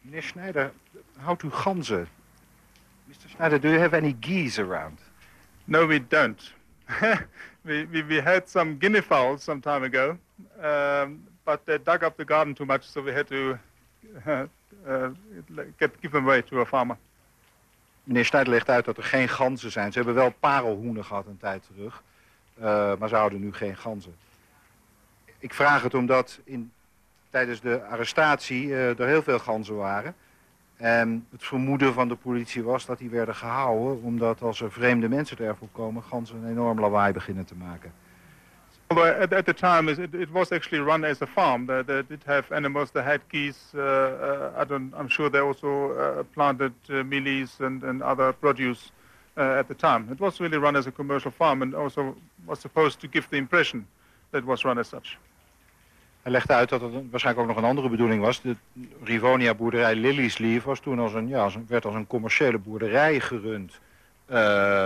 Meneer Schneider, houdt u ganzen? Mr. Schneider, do you have any geese around? No, we don't. [laughs] we, we, we, had some guinea fowls some time ago, um, but they dug up the garden too much, so we had to uh, [laughs] uh, get, give them away to a farmer. Meneer Schneider legt uit dat er geen ganzen zijn. Ze hebben wel parelhoenen gehad een tijd terug, uh, maar ze houden nu geen ganzen. Ik vraag het omdat in tijdens de arrestatie uh, er heel veel ganzen waren. En het vermoeden van de politie was dat die werden gehouden... omdat als er vreemde mensen ervoor komen... ganzen een enorm lawaai beginnen te maken. Although at, the time it, it, was actually run as a farm. They, did have animals. They had geese. Uh, uh, I don't, I'm sure they also uh, planted uh, and, and other produce uh, at the time. It was really run as a commercial farm and also was supposed to give the impression that it was run as such. Hij legde uit dat het waarschijnlijk ook nog een andere bedoeling was. De Rivonia-boerderij Liliesleaf was toen als een, ja, werd als een commerciële boerderij gerund. Uh,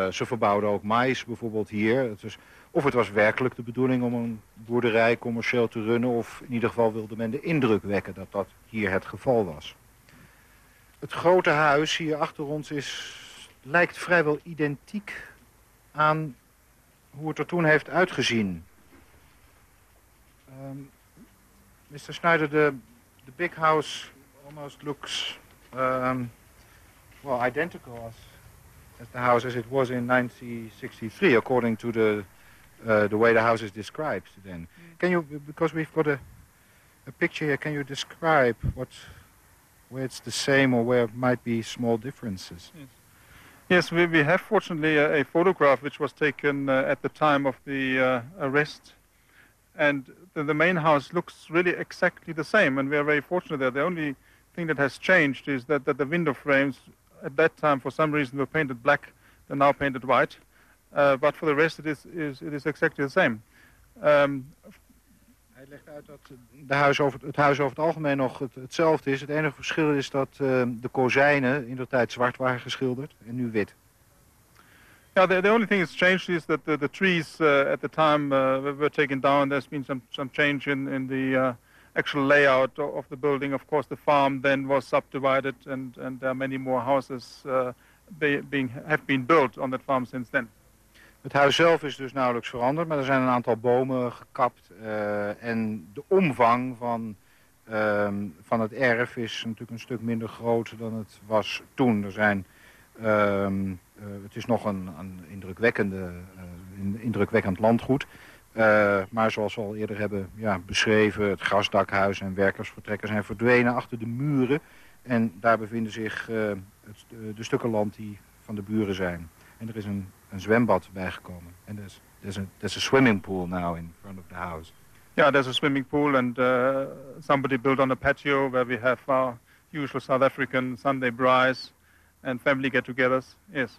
ze verbouwden ook mais bijvoorbeeld hier. Het of het was werkelijk de bedoeling om een boerderij commercieel te runnen... of in ieder geval wilde men de indruk wekken dat dat hier het geval was. Het grote huis hier achter ons is, lijkt vrijwel identiek aan hoe het er toen heeft uitgezien. Um, Mr. Schneider, the, the big house almost looks, um, well, identical as, as the house as it was in 1963, according to the, uh, the way the house is described then. Mm. Can you, because we've got a, a picture here, can you describe what, where it's the same or where it might be small differences? Yes. Yes, we, we have fortunately a, a photograph which was taken uh, at the time of the uh, arrest and the, the, main house looks really exactly the same, and we are very fortunate there. The only thing that has changed is that, that the window frames at that time, for some reason, were painted black. They're now painted white. Uh, but for the rest, it is, is, it is exactly the same. Um, Hij legt uit dat de huis over, het huis over het algemeen nog het, hetzelfde is. Het enige verschil is dat uh, de kozijnen in de tijd zwart waren geschilderd en nu wit. Yeah, the, the only thing that's changed is that the, the trees uh, at the time uh, were taken down. There's been some, some change in, in the uh, actual layout of the building. Of course, the farm then was subdivided, and, and there are many more houses uh, be, being, have been built on that farm since then. Het huis zelf is dus nauwelijks veranderd, maar er zijn een aantal bomen gekapt. Uh, en de omvang van, ehm, van het erf is natuurlijk een stuk minder groot dan het was toen. Er zijn... Uh, het is nog een, een indrukwekkende, uh, indrukwekkend landgoed. Uh, maar zoals we al eerder hebben ja, beschreven, het grasdakhuis en werkersvertrekken zijn verdwenen achter de muren. En daar bevinden zich de stukken land die van de buren zijn. En er is een, een zwembad bijgekomen. En er is there's a, there's swimming pool now in front of the house. Yeah, there's a swimming pool and uh, somebody built on a patio where we have our usual South African Sunday braais and family get-togethers. Yes.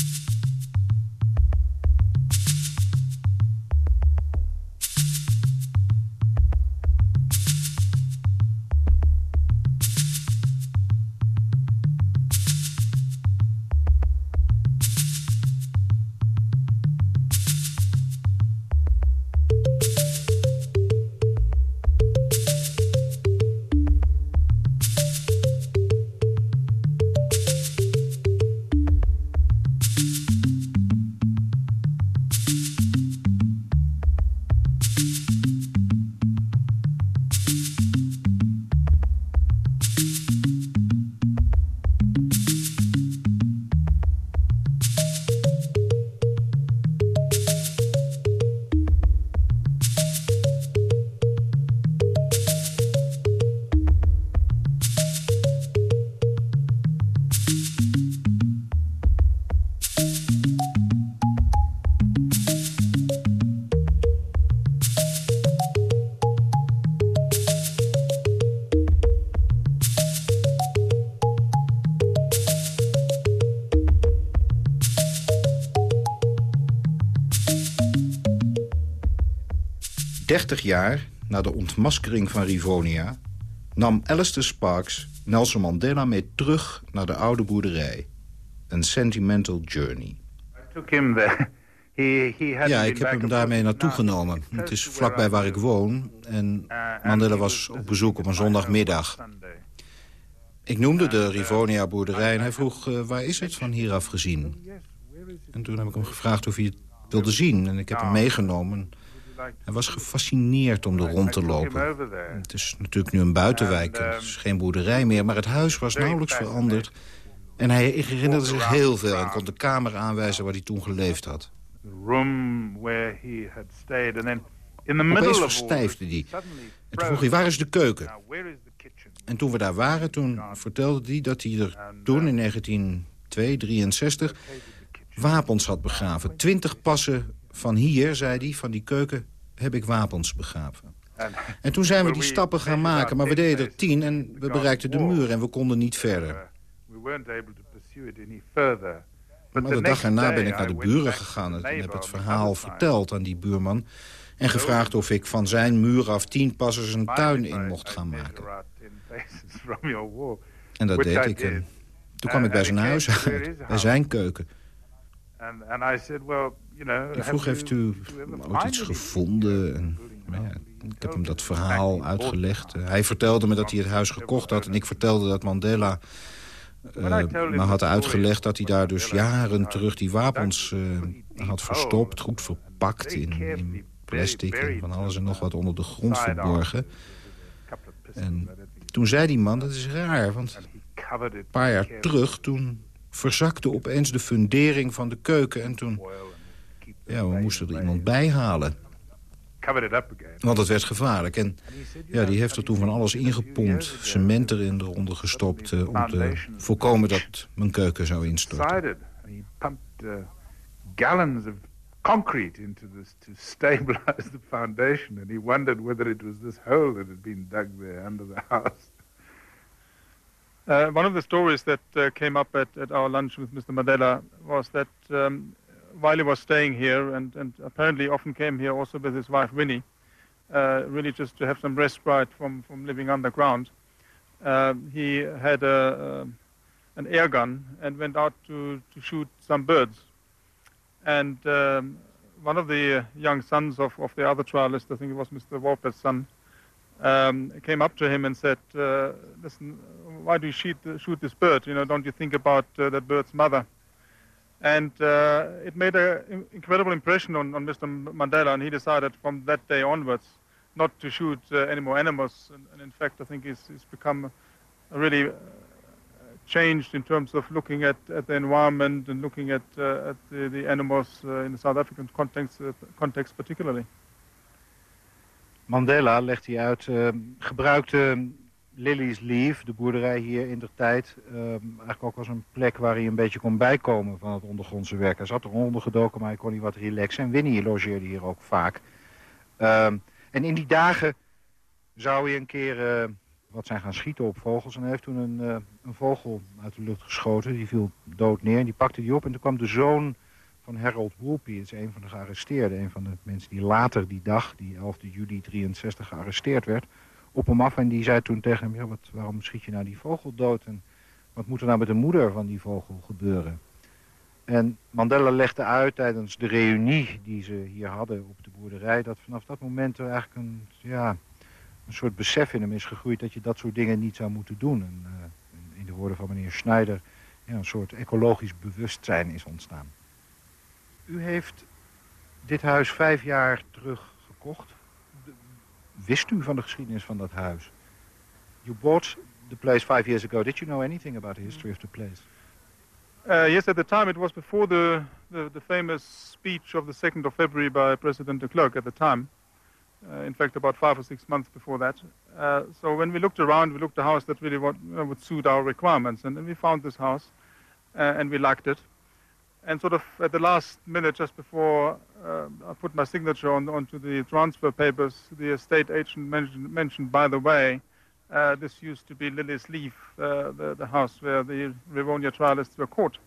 30 jaar na de ontmaskering van Rivonia... nam Alistair Sparks Nelson Mandela mee terug naar de oude boerderij. Een sentimental journey. Ja, ik heb hem daarmee naartoe genomen. Het is vlakbij waar ik woon en Mandela was op bezoek op een zondagmiddag. Ik noemde de Rivonia boerderij en hij vroeg, uh, waar is het van hieraf gezien? En toen heb ik hem gevraagd of hij het wilde zien en ik heb hem meegenomen... Hij was gefascineerd om er rond te lopen. Het is natuurlijk nu een buitenwijk, het is geen boerderij meer... maar het huis was nauwelijks veranderd. En hij herinnerde zich heel veel en kon de kamer aanwijzen waar hij toen geleefd had. Opeens verstijfde hij. En toen vroeg hij, waar is de keuken? En toen we daar waren, toen vertelde hij dat hij er toen in 1963 wapens had begraven. Twintig passen van hier, zei hij, van die keuken, heb ik wapens begraven. En toen zijn we die stappen gaan maken, maar we deden er tien en we bereikten de muur en we konden niet verder. Maar de dag erna ben ik naar de buren gegaan en heb het verhaal verteld aan die buurman... en gevraagd of ik van zijn muur af tien passers een tuin in mocht gaan maken. [laughs] En dat deed ik. En toen kwam ik bij zijn huis uit, bij zijn keuken. Ik vroeg, heeft u ooit iets gevonden? En, ja, ik heb hem dat verhaal uitgelegd. hij vertelde me dat hij het huis gekocht had. En ik vertelde dat Mandela uh, me had uitgelegd dat hij daar dus jaren terug die wapens uh, had verstopt. Goed verpakt in, in, plastic en van alles en nog wat onder de grond verborgen. En toen zei die man, dat is raar, want een paar jaar terug... toen verzakte opeens de fundering van de keuken en toen ja, we moesten er iemand bij halen. Want het werd gevaarlijk. En ja, die heeft er toen van alles ingepompt. Cement erin eronder gestopt. Uh, om te voorkomen dat mijn keuken zou instorten. Uh, gallons of concrete into this to stabilize the foundation. And he wondered whether it was this hole that had been dug there under the house. Uh, one of the stories that uh, came up at, at our lunch with Mr. Mandela was that um, while he was staying here, and, and apparently often came here also with his wife Winnie, uh, really just to have some respite from, from living underground. Uh, he had a, uh, an air gun and went out to, to shoot some birds. And um, one of the young sons of, of the other trialist, I think it was Mr. Walper's son, um, came up to him and said, uh, listen, why do you shoot, shoot this bird? You know, don't you think about uh, that bird's mother? And uh, it made an incredible impression on, on, Mr. Mandela, and he decided from that day onwards not to shoot uh, any more animals. And, and, in fact, I think he's, he's become really uh, changed in terms of looking at, at the environment and looking at, uh, at the, the, animals uh, in the South African context, uh, context particularly. Mandela, legt hij uit, gebruikte Lily's Leaf, de boerderij hier in de tijd, uh, eigenlijk ook als een plek waar hij een beetje kon bijkomen van het ondergrondse werk. Hij zat er ondergedoken, maar hij kon niet wat relaxen. En Winnie logeerde hier ook vaak. Uh, en in die dagen zou hij een keer uh, wat zijn gaan schieten op vogels. En hij heeft toen een, een vogel uit de lucht geschoten. Die viel dood neer en die pakte die op. En toen kwam de zoon van Harold Woolpy. Dat is een van de gearresteerden. Een van de mensen die later die dag, die 11 juli 63, gearresteerd werd. Op hem af en die zei toen tegen hem... Ja, wat, waarom schiet je nou die vogel dood? En wat moet er nou met de moeder van die vogel gebeuren? En Mandela legde uit tijdens de reunie die ze hier hadden op de boerderij... dat vanaf dat moment er eigenlijk een, ja, een soort besef in hem is gegroeid... dat je dat soort dingen niet zou moeten doen. En, uh, in de woorden van meneer Schneider... Ja, een soort ecologisch bewustzijn is ontstaan. U heeft dit huis vijf jaar terug gekocht. Wist u van de geschiedenis van dat huis? You bought the place five years ago. Did you know anything about the history of the place? Uh, yes, at the time it was before the, the, the, famous speech of the 2nd of February by President de Klerk at the time. Uh, in fact, about five or six months before that. Uh, so when we looked around, we looked at a house that really would, would suit our requirements. And then we found this house, uh, and we liked it. And sort of at the last minute, just before uh, I put my signature on, onto the transfer papers, the estate agent mentioned, mentioned by the way, uh, this used to be Lily's Leaf, uh, the, the, house where the Rivonia trialists were caught.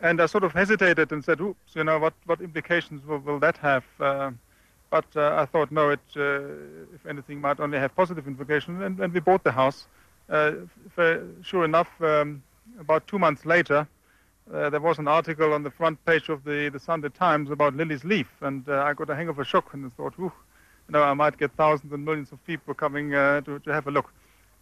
And I sort of hesitated and said, oops, you know, what, what implications will, will that have? Uh, but uh, I thought, no, it, uh, if anything, might only have positive implications. And, and we bought the house. sure enough, um, about two months later, uh, there was an article on the front page of the, the Sunday Times about Lily's Leaf, and uh, I got a hang of a shock and I thought, whew, you know, I might get thousands and millions of people coming uh, to, to have a look.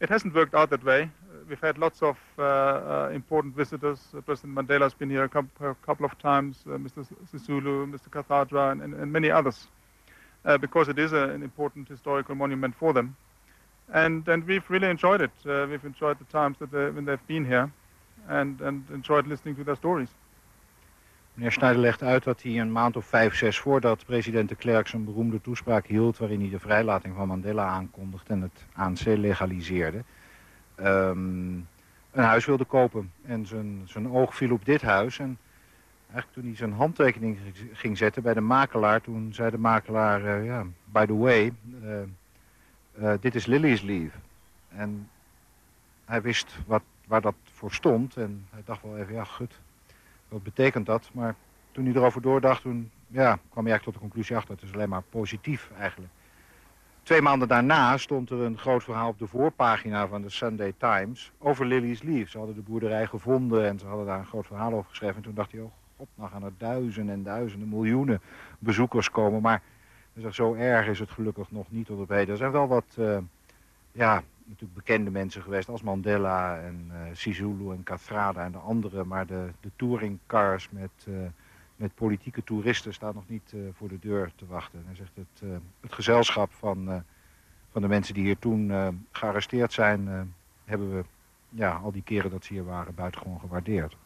It hasn't worked out that way. Uh, we've had lots of uh, uh, important visitors. President Mandela's been here a couple, a couple of times, Mr. Sisulu, Mr. Kathadra, and, and, and, many others, because it is a, an important historical monument for them. And, and we've really enjoyed it. we've enjoyed the times that when they've been here and, and enjoyed listening to their stories. Meneer Schneider legt uit dat hij een maand of vijf, zes voordat president de Klerk zijn beroemde toespraak hield... waarin hij de vrijlating van Mandela aankondigde en het ANC legaliseerde... Um, een huis wilde kopen. En zijn, zijn oog viel op dit huis. En eigenlijk toen hij zijn handtekening ging zetten bij de makelaar... toen zei de makelaar, uh, ja, by the way, uh, dit is Lily's Leave. En hij wist wat, waar dat stond. En hij dacht wel even, ja, goed, wat betekent dat? Maar toen hij erover doordacht, toen ja, kwam hij eigenlijk tot de conclusie achter. Het is alleen maar positief eigenlijk. Twee maanden daarna stond er een groot verhaal op de voorpagina van de Sunday Times over Lily's Leaf. Ze hadden de boerderij gevonden en ze hadden daar een groot verhaal over geschreven. En toen dacht hij, oh god, nou gaan er duizenden en duizenden, miljoenen bezoekers komen. Maar zo erg is het gelukkig nog niet tot op heden. Er zijn wel wat, uh, ja, natuurlijk bekende mensen geweest als Mandela en uh, Sisulu en Kathrada en de anderen. Maar de, de touringcars met, uh, met politieke toeristen staan nog niet uh, voor de deur te wachten. Hij zegt het, het gezelschap van, van de mensen die hier toen gearresteerd zijn... hebben we ja, al die keren dat ze hier waren buitengewoon gewaardeerd.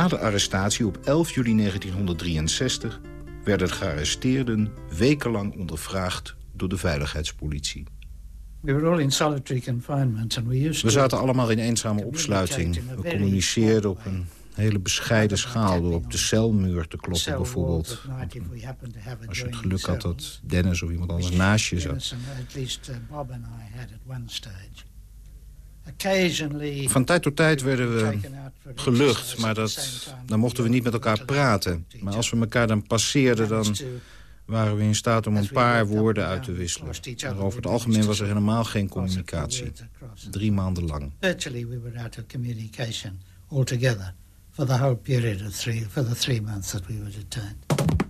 Na de arrestatie op 11 juli 1963 werden de gearresteerden wekenlang ondervraagd door de veiligheidspolitie. We, were all in solitary confinement and we used we zaten allemaal in eenzame opsluiting. We communiceerden op een hele bescheiden schaal... door op de celmuur te kloppen bijvoorbeeld. Als je het geluk had dat Dennis of iemand anders naast je zat. Van tijd tot tijd werden we gelucht, maar dat, dan mochten we niet met elkaar praten. Maar als we elkaar dan passeerden, dan waren we in staat om een paar woorden uit te wisselen. Maar over het algemeen was er helemaal geen communicatie. Drie maanden lang. Virtually we were out of communication altogether for the whole period of three, for the three months that we were detained.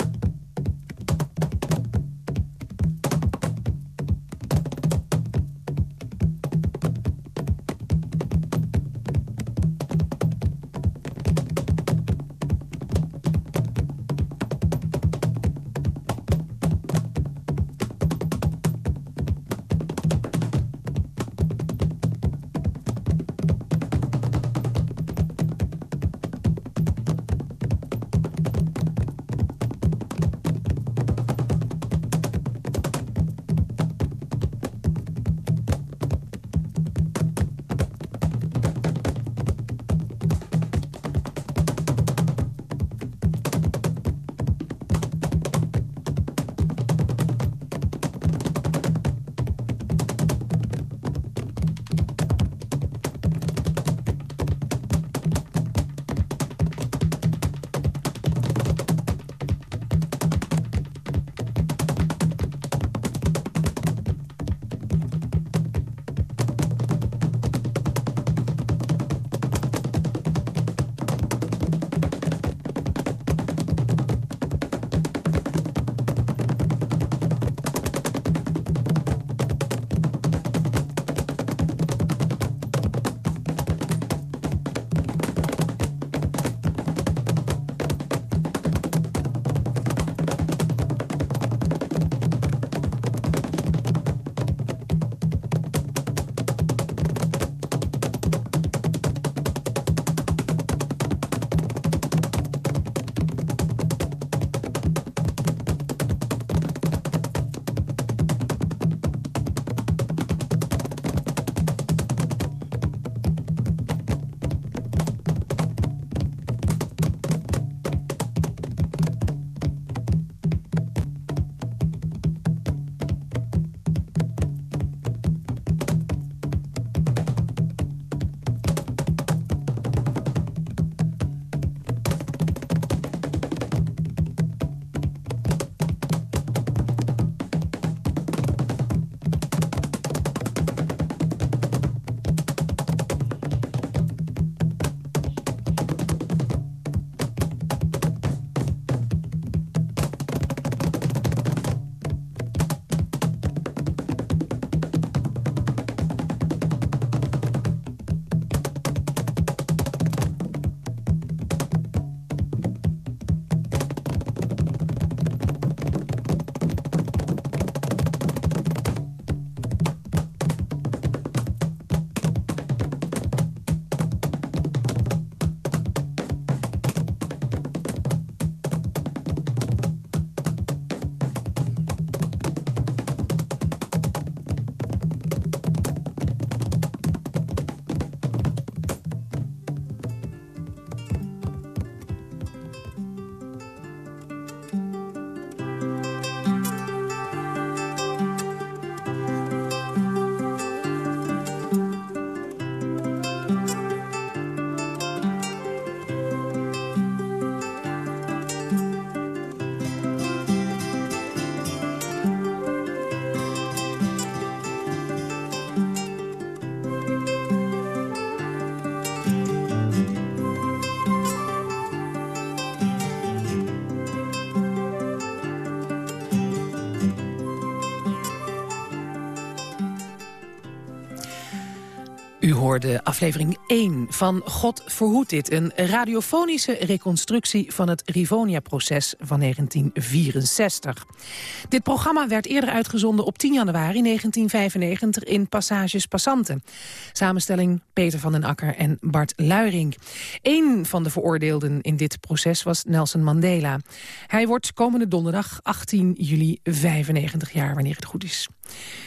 U hoorde aflevering 1 van God verhoed dit. Een radiofonische reconstructie van het Rivonia-proces van 1964. Dit programma werd eerder uitgezonden op 10 januari 1995 in Passages Passanten. Samenstelling Peter van den Akker en Bart Luiring. Eén van de veroordeelden in dit proces was Nelson Mandela. Hij wordt komende donderdag 18 juli 95 jaar, wanneer het goed is.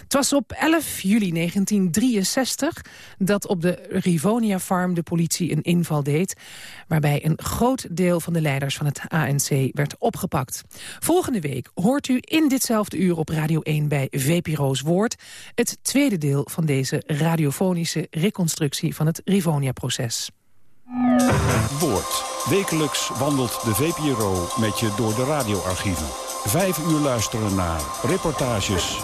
Het was op 11 juli 1963 dat op de Rivonia Farm de politie een inval deed... waarbij een groot deel van de leiders van het ANC werd opgepakt. Volgende week hoort u in ditzelfde uur op Radio 1 bij VPRO's Woord... het tweede deel van deze radiofonische reconstructie van het Rivonia-proces. Woord. Wekelijks wandelt de VPRO met je door de radioarchieven. Vijf uur luisteren naar reportages.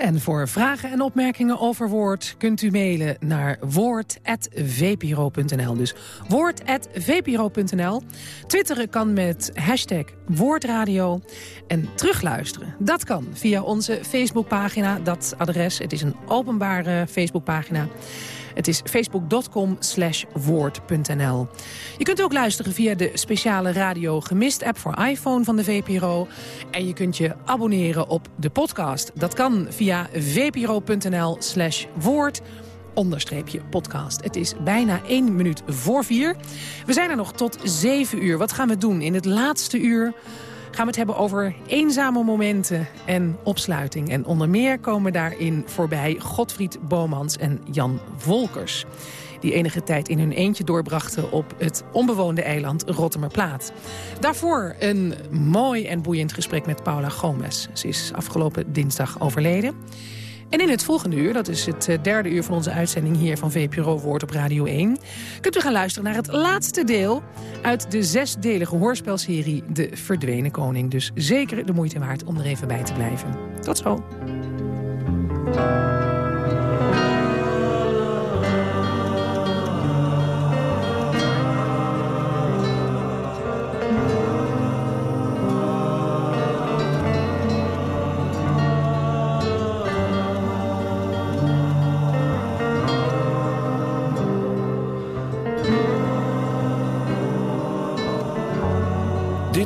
En voor vragen en opmerkingen over Woord kunt u mailen naar woord.vpro.nl. Dus woord.vpro.nl. Twitteren kan met hashtag Woordradio. En terugluisteren, dat kan via onze Facebookpagina. Dat adres, het is een openbare Facebookpagina. Het is facebook.com slash woord.nl. Je kunt ook luisteren via de speciale Radio Gemist app voor iPhone van de VPRO. En je kunt je abonneren op de podcast. Dat kan via vpro.nl slash woord onderstreepje podcast. Het is bijna één minuut voor vier. We zijn er nog tot zeven uur. Wat gaan we doen in het laatste uur? Gaan we het hebben over eenzame momenten en opsluiting. En onder meer komen daarin voorbij Godfried Bomans en Jan Volkers die enige tijd in hun eentje doorbrachten op het onbewoonde eiland Rottemerplaat. Daarvoor een mooi en boeiend gesprek met Paula Gomes. Ze is afgelopen dinsdag overleden. En in het volgende uur, dat is het eh, derde uur van onze uitzending hier van VPRO Woord op Radio 1... kunt u gaan luisteren naar het laatste deel uit de zesdelige hoorspelserie De Verdwenen Koning. Dus zeker de moeite waard om er even bij te blijven. Tot zo.